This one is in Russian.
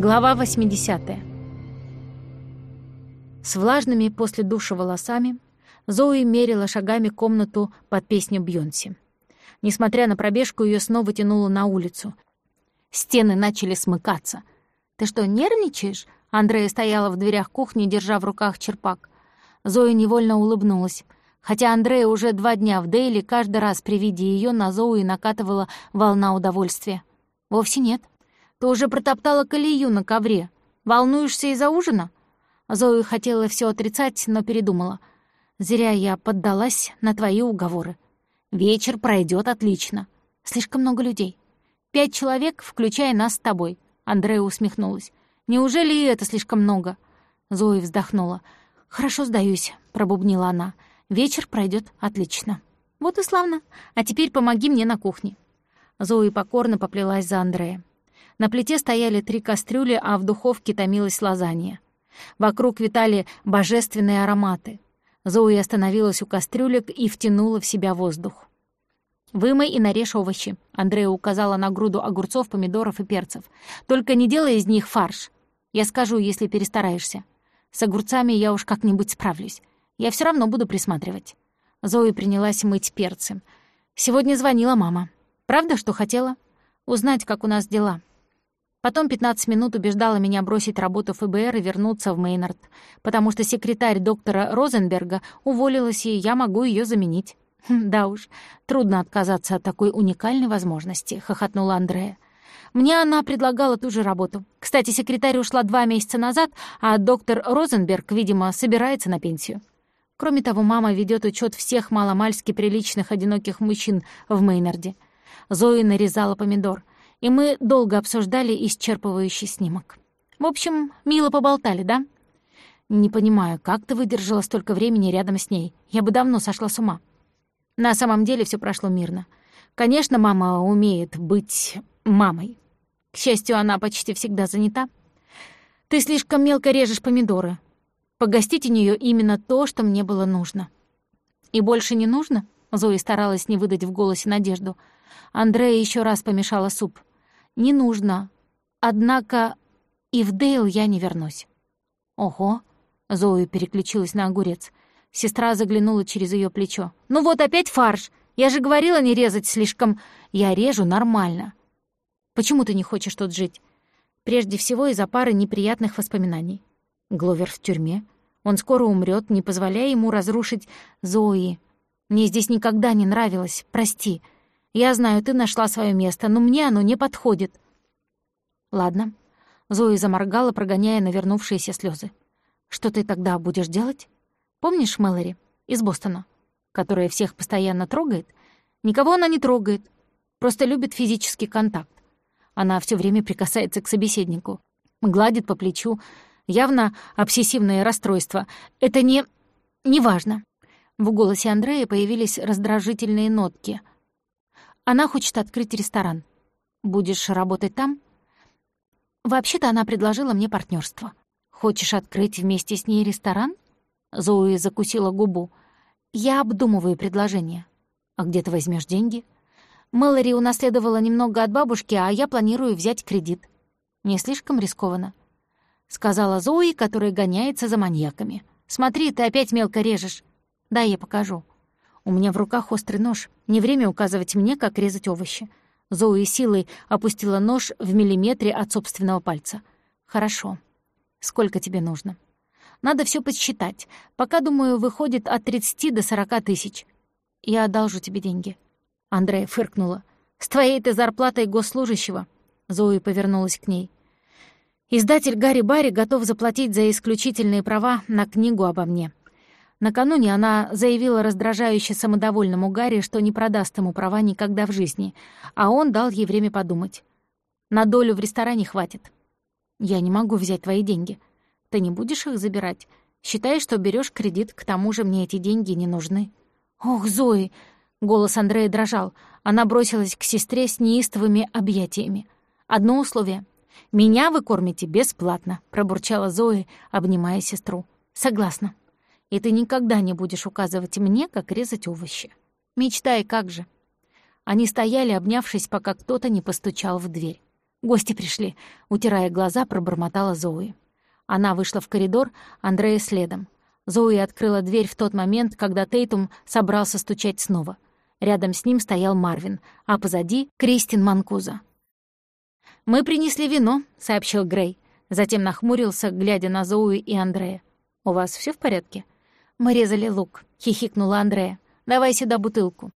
Глава 80. С влажными после душа волосами Зои мерила шагами комнату под песню Бьонси. Несмотря на пробежку, ее снова тянуло на улицу. Стены начали смыкаться. «Ты что, нервничаешь?» Андрея стояла в дверях кухни, держа в руках черпак. Зоя невольно улыбнулась. Хотя Андрея уже два дня в Дейли, каждый раз при виде ее на Зои накатывала волна удовольствия. «Вовсе нет. Ты уже протоптала колею на ковре. Волнуешься из-за ужина?» Зоя хотела все отрицать, но передумала. «Зря я поддалась на твои уговоры. Вечер пройдет отлично. Слишком много людей. Пять человек, включая нас с тобой». Андрея усмехнулась. «Неужели и это слишком много?» Зоя вздохнула. «Хорошо сдаюсь», — пробубнила она. «Вечер пройдет отлично». «Вот и славно. А теперь помоги мне на кухне». Зои покорно поплелась за Андреем. На плите стояли три кастрюли, а в духовке томилась лазанья. Вокруг витали божественные ароматы. Зои остановилась у кастрюлек и втянула в себя воздух. «Вымой и нарежь овощи», — Андрея указала на груду огурцов, помидоров и перцев. «Только не делай из них фарш. Я скажу, если перестараешься. С огурцами я уж как-нибудь справлюсь. Я все равно буду присматривать». Зои принялась мыть перцы. «Сегодня звонила мама. Правда, что хотела? Узнать, как у нас дела. Потом 15 минут убеждала меня бросить работу ФБР и вернуться в Мейнард, потому что секретарь доктора Розенберга уволилась, и я могу ее заменить. Хм, «Да уж, трудно отказаться от такой уникальной возможности», — хохотнула Андрея. «Мне она предлагала ту же работу. Кстати, секретарь ушла два месяца назад, а доктор Розенберг, видимо, собирается на пенсию. Кроме того, мама ведет учет всех маломальски приличных одиноких мужчин в Мейнарде. Зои нарезала помидор и мы долго обсуждали исчерпывающий снимок. В общем, мило поболтали, да? Не понимаю, как ты выдержала столько времени рядом с ней? Я бы давно сошла с ума. На самом деле все прошло мирно. Конечно, мама умеет быть мамой. К счастью, она почти всегда занята. Ты слишком мелко режешь помидоры. Погостить у нее именно то, что мне было нужно. И больше не нужно? Зои старалась не выдать в голосе надежду. Андрея еще раз помешала суп не нужно. Однако и в Дейл я не вернусь». «Ого!» — Зои переключилась на огурец. Сестра заглянула через ее плечо. «Ну вот опять фарш! Я же говорила не резать слишком. Я режу нормально. Почему ты не хочешь тут жить? Прежде всего из-за пары неприятных воспоминаний. Гловер в тюрьме. Он скоро умрет, не позволяя ему разрушить Зои. Мне здесь никогда не нравилось, прости. Я знаю, ты нашла свое место, но мне оно не подходит». «Ладно». Зои заморгала, прогоняя навернувшиеся слезы. «Что ты тогда будешь делать? Помнишь Мэлори из Бостона, которая всех постоянно трогает? Никого она не трогает, просто любит физический контакт. Она все время прикасается к собеседнику, гладит по плечу. Явно обсессивное расстройство. Это не... неважно». В голосе Андрея появились раздражительные нотки — она хочет открыть ресторан. Будешь работать там? Вообще-то она предложила мне партнерство. Хочешь открыть вместе с ней ресторан? Зои закусила губу. Я обдумываю предложение. А где ты возьмешь деньги? Мэлори унаследовала немного от бабушки, а я планирую взять кредит. Не слишком рискованно. Сказала Зои, которая гоняется за маньяками. Смотри, ты опять мелко режешь. Да, я покажу. У меня в руках острый нож. Не время указывать мне, как резать овощи. Зои силой опустила нож в миллиметре от собственного пальца. «Хорошо. Сколько тебе нужно?» «Надо все подсчитать. Пока, думаю, выходит от 30 до 40 тысяч. Я одолжу тебе деньги». Андрея фыркнула. «С твоей-то зарплатой госслужащего». Зои повернулась к ней. «Издатель Гарри Барри готов заплатить за исключительные права на книгу обо мне. Накануне она заявила раздражающе самодовольному Гарри, что не продаст ему права никогда в жизни, а он дал ей время подумать. «На долю в ресторане хватит. Я не могу взять твои деньги. Ты не будешь их забирать? Считай, что берешь кредит, к тому же мне эти деньги не нужны». «Ох, Зои!» — голос Андрея дрожал. Она бросилась к сестре с неистовыми объятиями. «Одно условие. Меня вы кормите бесплатно», — пробурчала Зои, обнимая сестру. «Согласна» и ты никогда не будешь указывать мне, как резать овощи. Мечтай, как же». Они стояли, обнявшись, пока кто-то не постучал в дверь. Гости пришли», — утирая глаза, пробормотала Зои. Она вышла в коридор, Андрея следом. Зои открыла дверь в тот момент, когда Тейтум собрался стучать снова. Рядом с ним стоял Марвин, а позади — Кристин Манкуза. «Мы принесли вино», — сообщил Грей. Затем нахмурился, глядя на Зои и Андрея. «У вас все в порядке?» «Мы резали лук», — хихикнула Андрея. «Давай сюда бутылку».